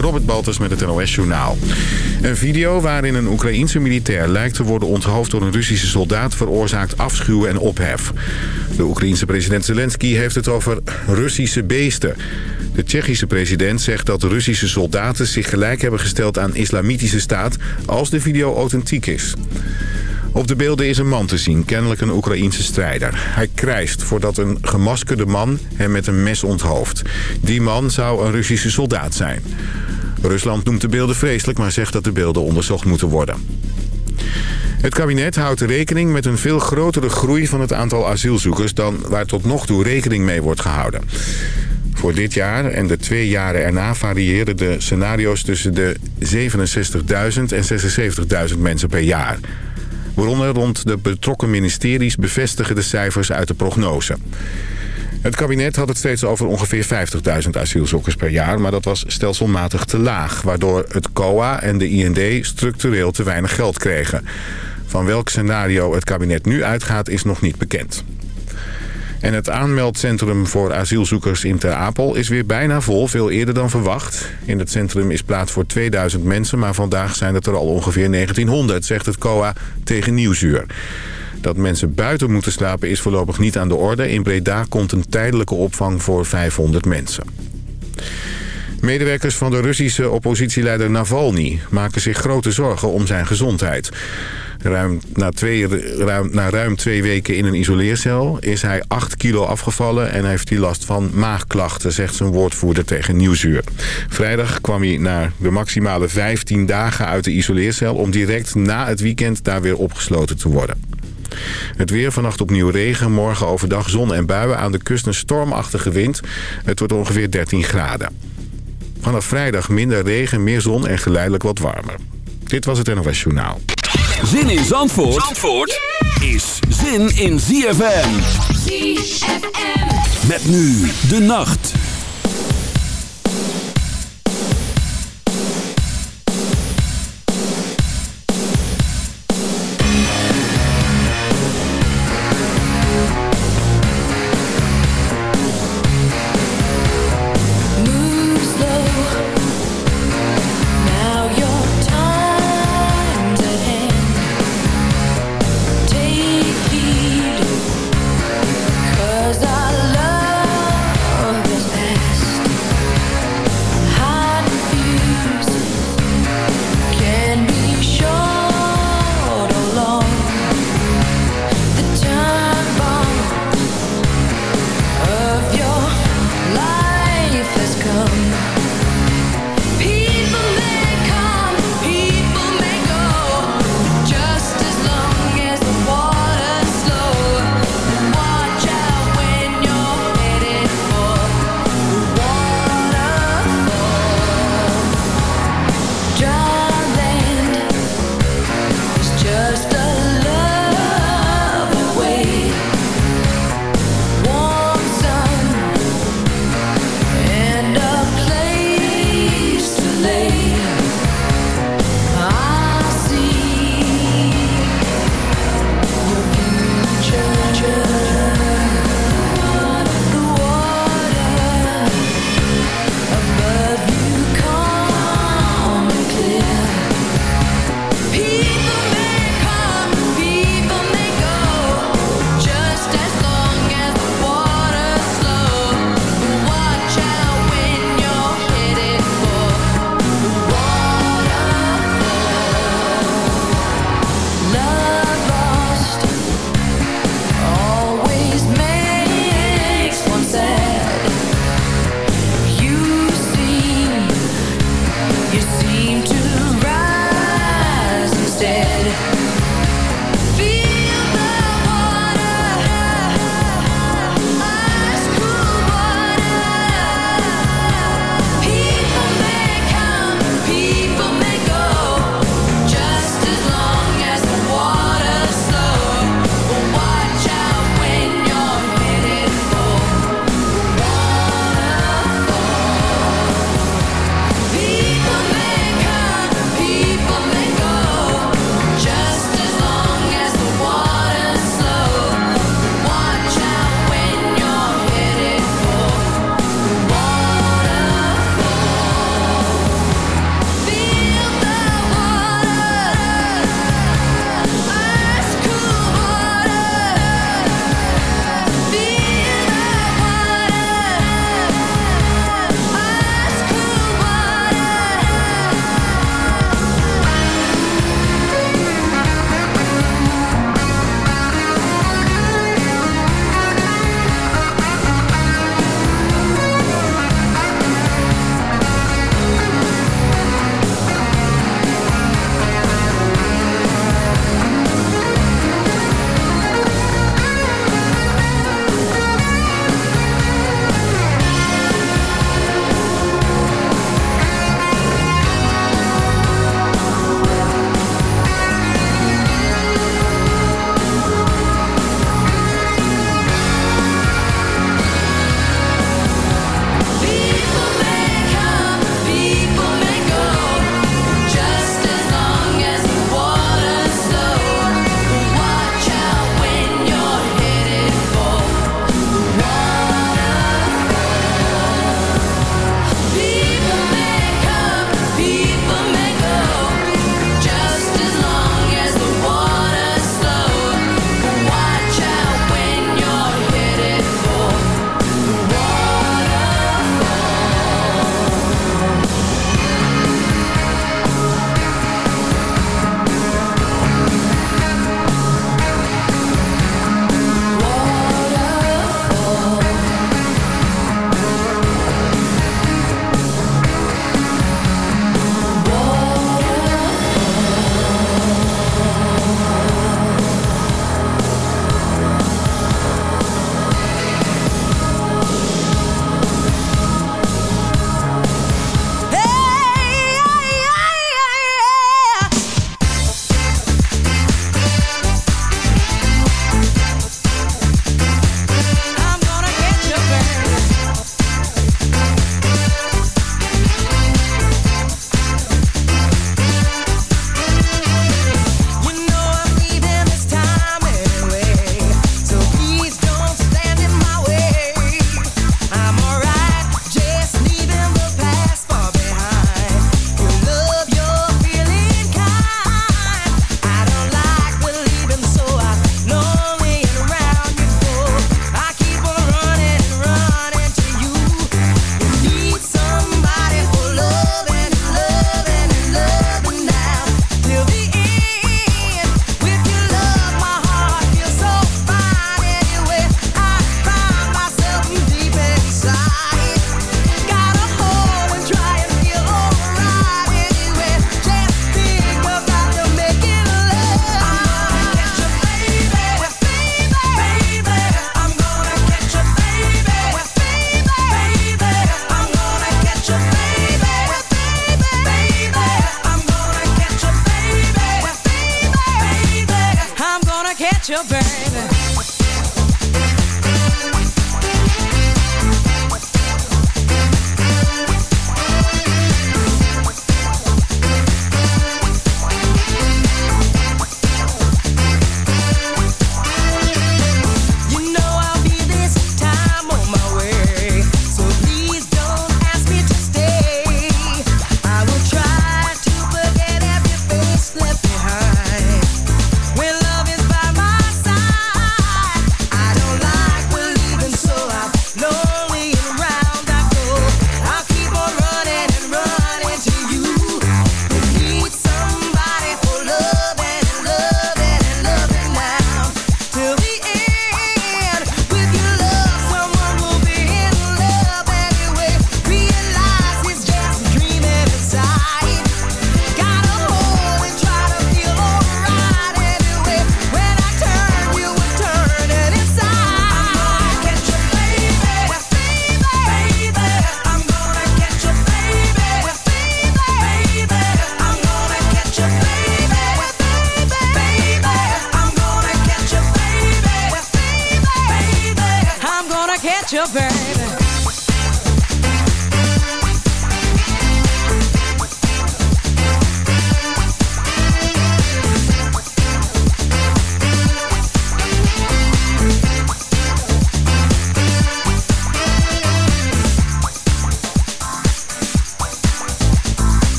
Robert Baltus met het NOS Journaal. Een video waarin een Oekraïense militair lijkt te worden onthoofd door een Russische soldaat... veroorzaakt afschuw en ophef. De Oekraïense president Zelensky heeft het over Russische beesten. De Tsjechische president zegt dat Russische soldaten zich gelijk hebben gesteld aan islamitische staat... als de video authentiek is. Op de beelden is een man te zien, kennelijk een Oekraïense strijder. Hij krijst voordat een gemaskerde man hem met een mes onthoofd. Die man zou een Russische soldaat zijn. Rusland noemt de beelden vreselijk, maar zegt dat de beelden onderzocht moeten worden. Het kabinet houdt rekening met een veel grotere groei van het aantal asielzoekers... dan waar tot nog toe rekening mee wordt gehouden. Voor dit jaar en de twee jaren erna variëren de scenario's tussen de 67.000 en 76.000 mensen per jaar. Bronnen rond de betrokken ministeries bevestigen de cijfers uit de prognose. Het kabinet had het steeds over ongeveer 50.000 asielzoekers per jaar... maar dat was stelselmatig te laag... waardoor het COA en de IND structureel te weinig geld kregen. Van welk scenario het kabinet nu uitgaat is nog niet bekend. En het aanmeldcentrum voor asielzoekers in Ter Apel is weer bijna vol, veel eerder dan verwacht. In het centrum is plaats voor 2000 mensen, maar vandaag zijn het er al ongeveer 1900, zegt het COA tegen Nieuwsuur. Dat mensen buiten moeten slapen is voorlopig niet aan de orde. In Breda komt een tijdelijke opvang voor 500 mensen. Medewerkers van de Russische oppositieleider Navalny maken zich grote zorgen om zijn gezondheid. Ruim na, twee, ruim, na ruim twee weken in een isoleercel is hij 8 kilo afgevallen... en heeft hij last van maagklachten, zegt zijn woordvoerder tegen Nieuwsuur. Vrijdag kwam hij na de maximale 15 dagen uit de isoleercel... om direct na het weekend daar weer opgesloten te worden. Het weer vannacht opnieuw regen, morgen overdag zon en buien. Aan de kust een stormachtige wind. Het wordt ongeveer 13 graden. Vanaf vrijdag minder regen, meer zon en geleidelijk wat warmer. Dit was het NOS Journaal. Zin in Zandvoort, Zandvoort is zin in ZFM. ZFM. Met nu de nacht.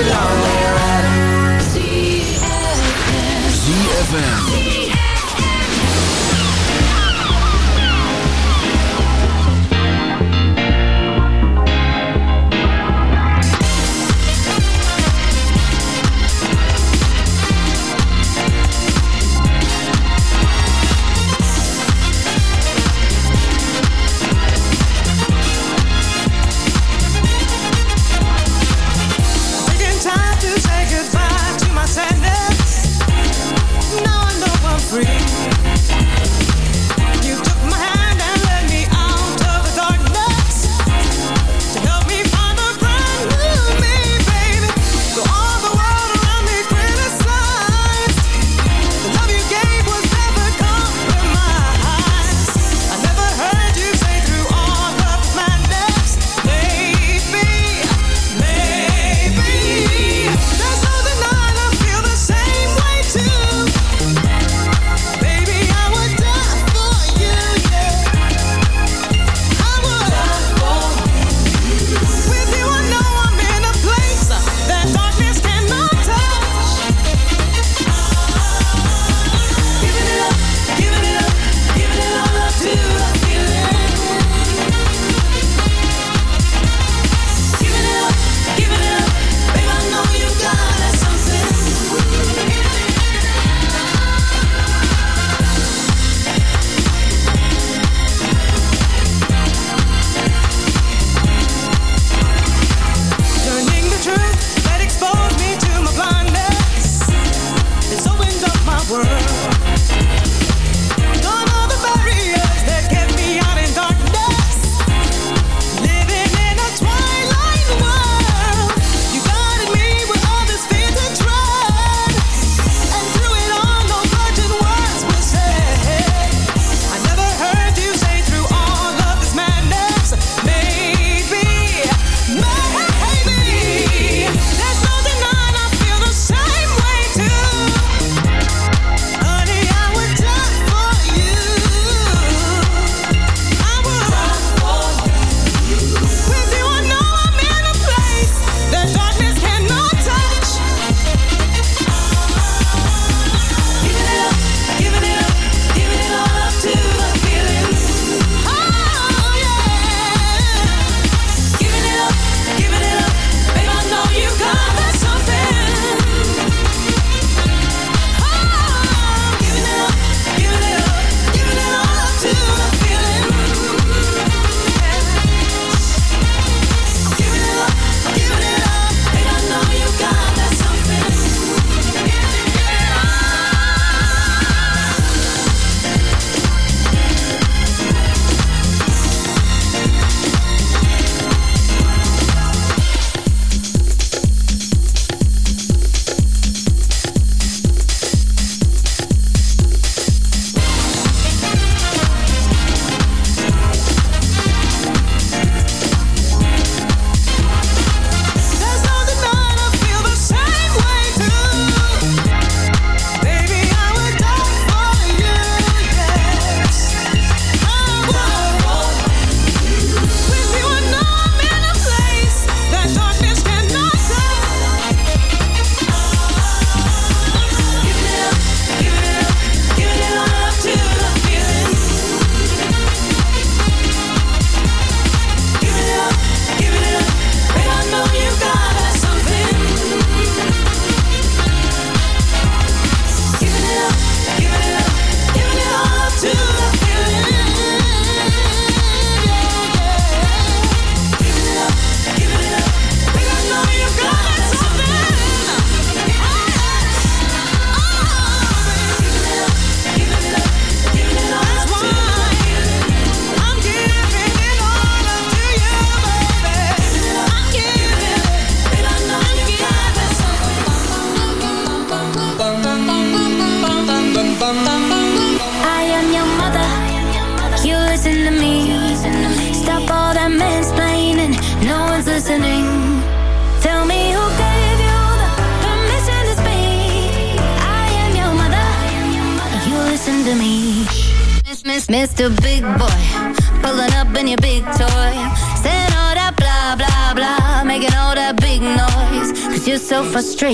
Now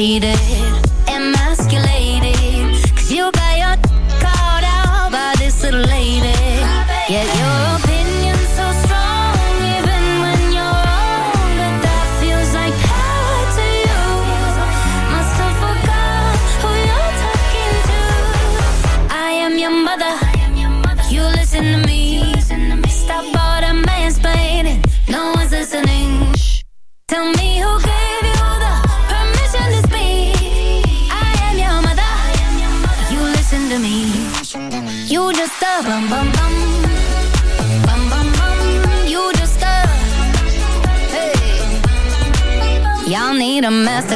faded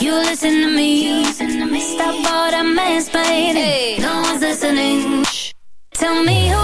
You listen to me. You listen. Stop all that mansplaining. No one's listening. Tell me who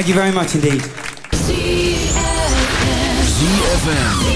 Thank you very much indeed. ZFM.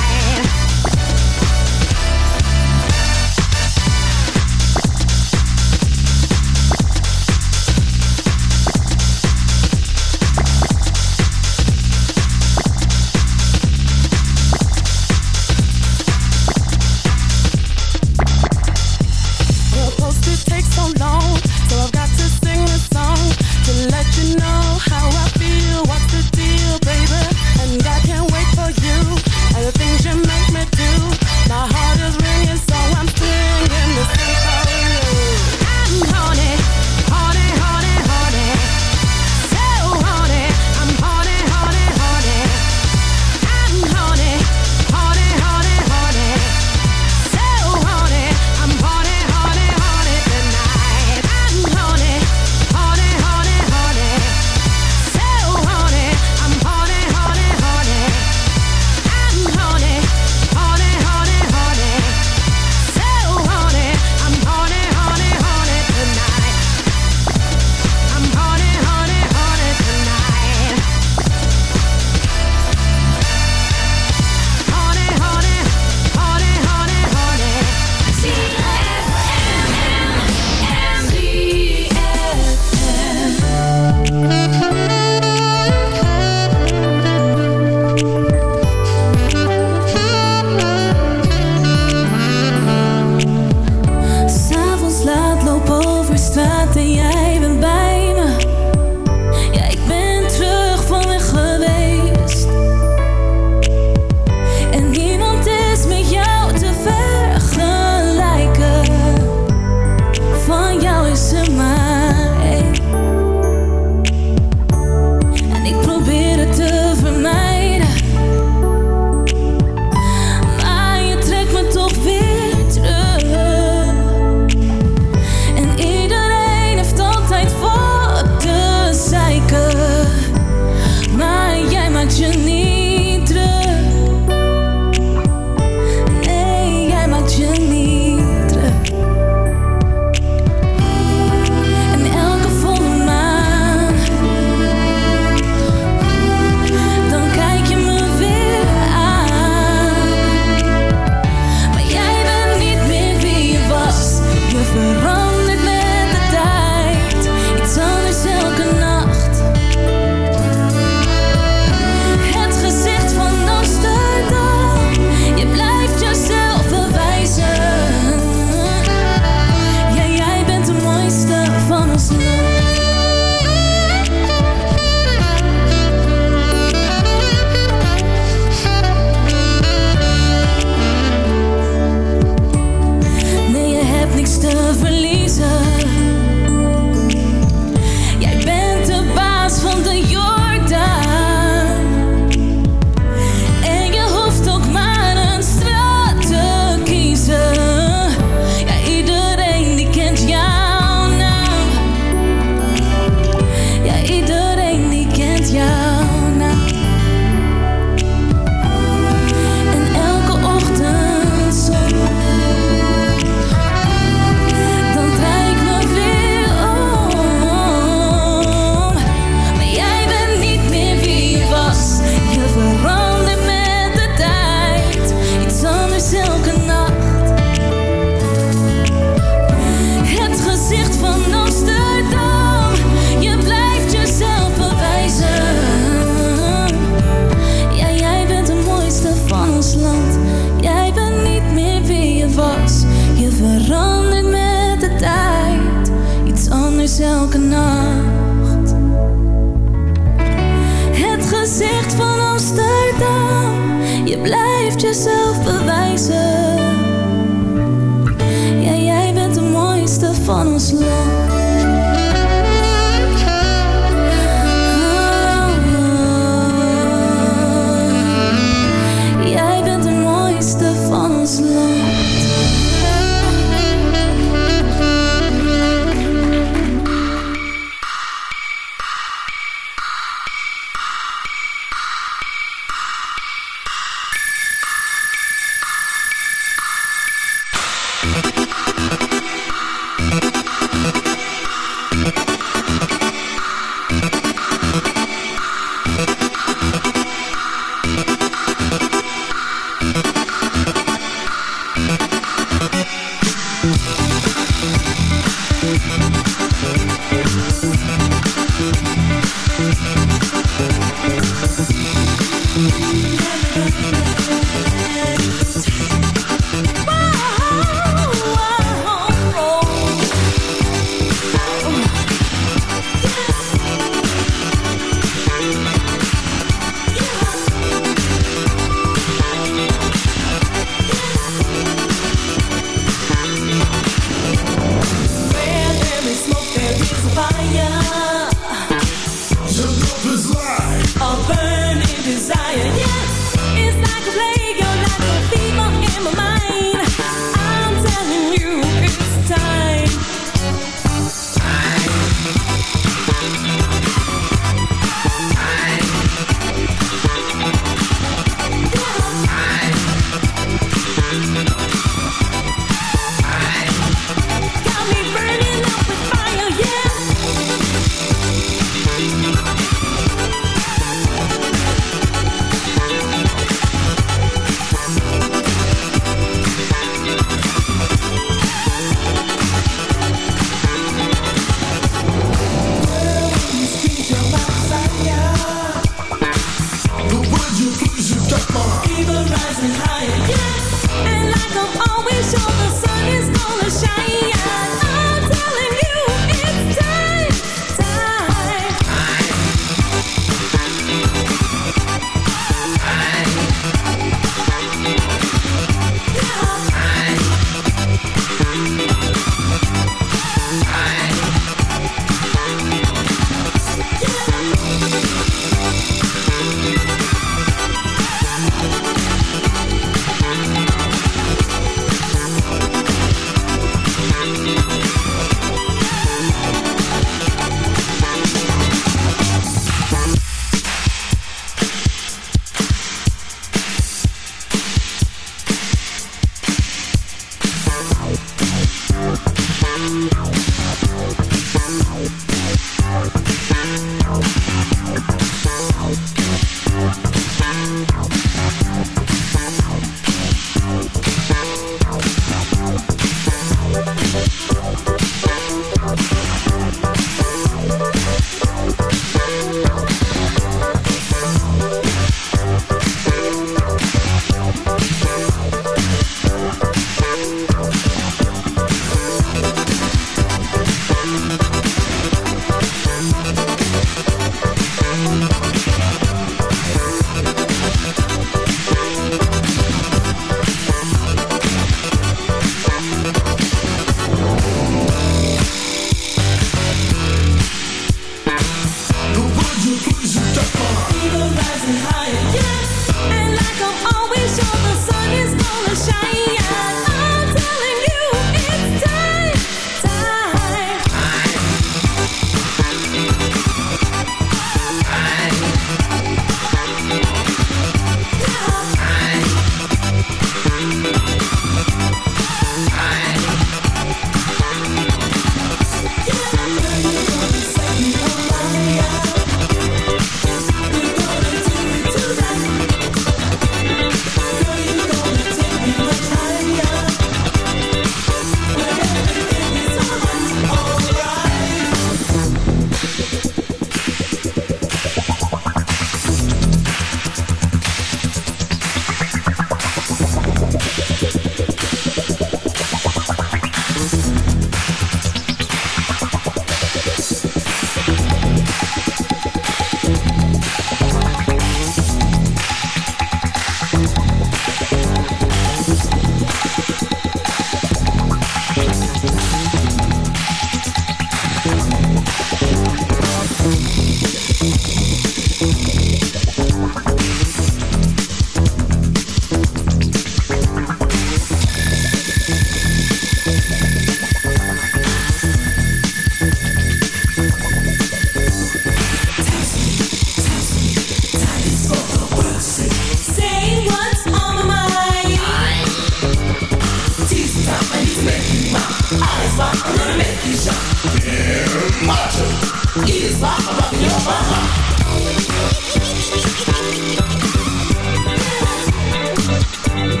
Bye.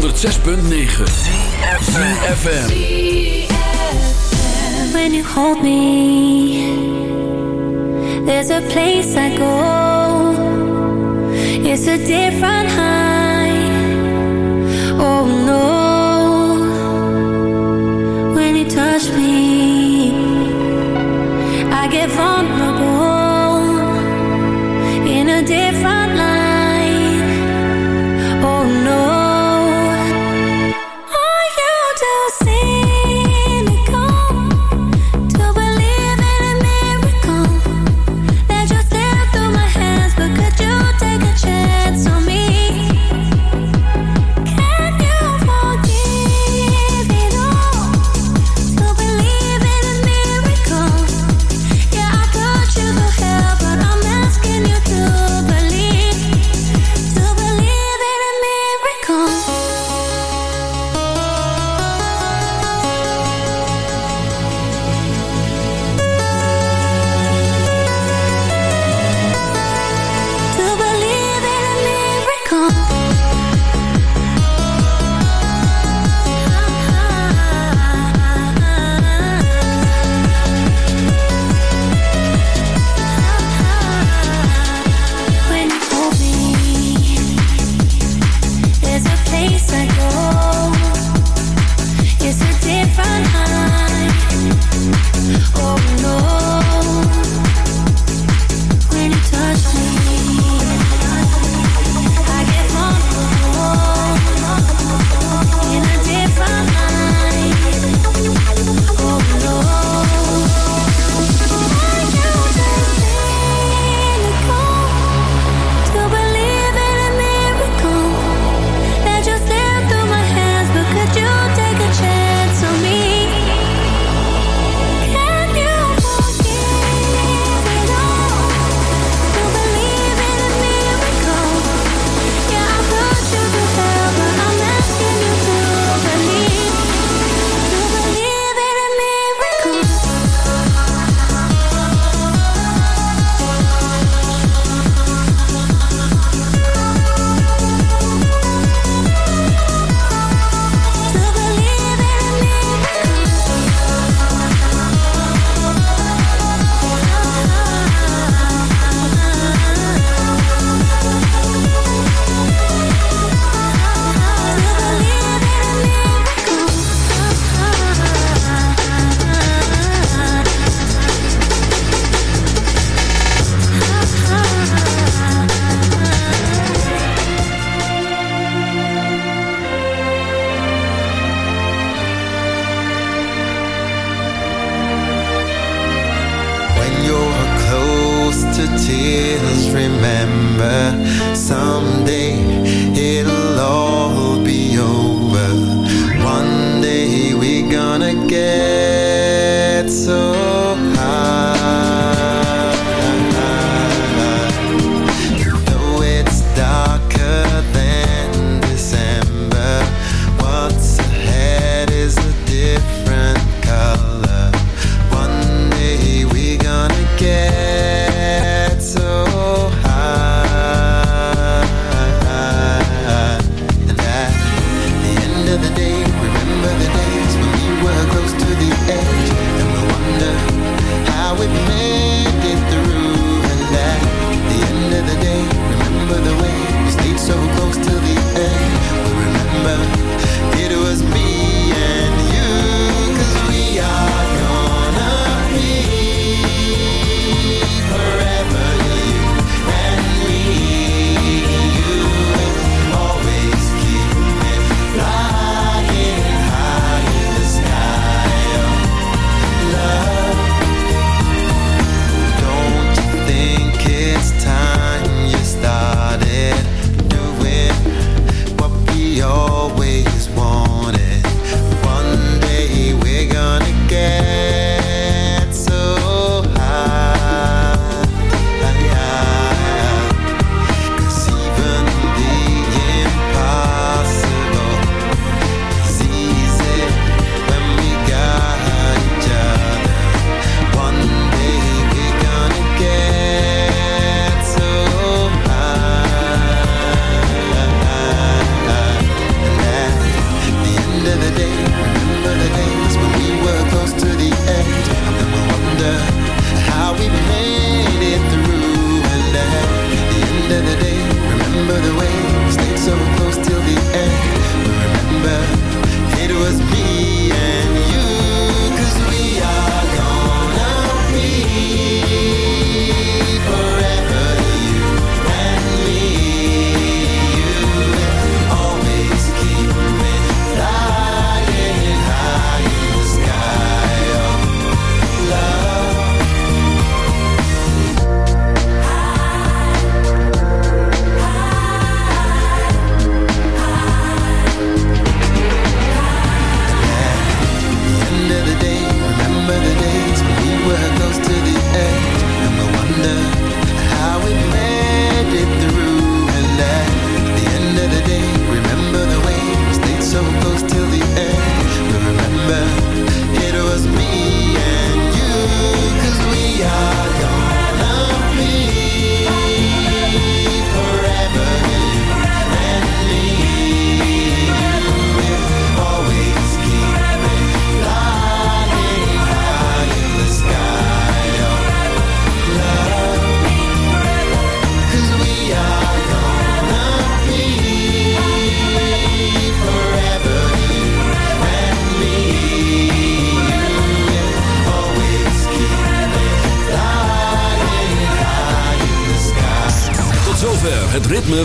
106.9 ZFM When you hold me There's a place I go. It's a different high. remember. Someday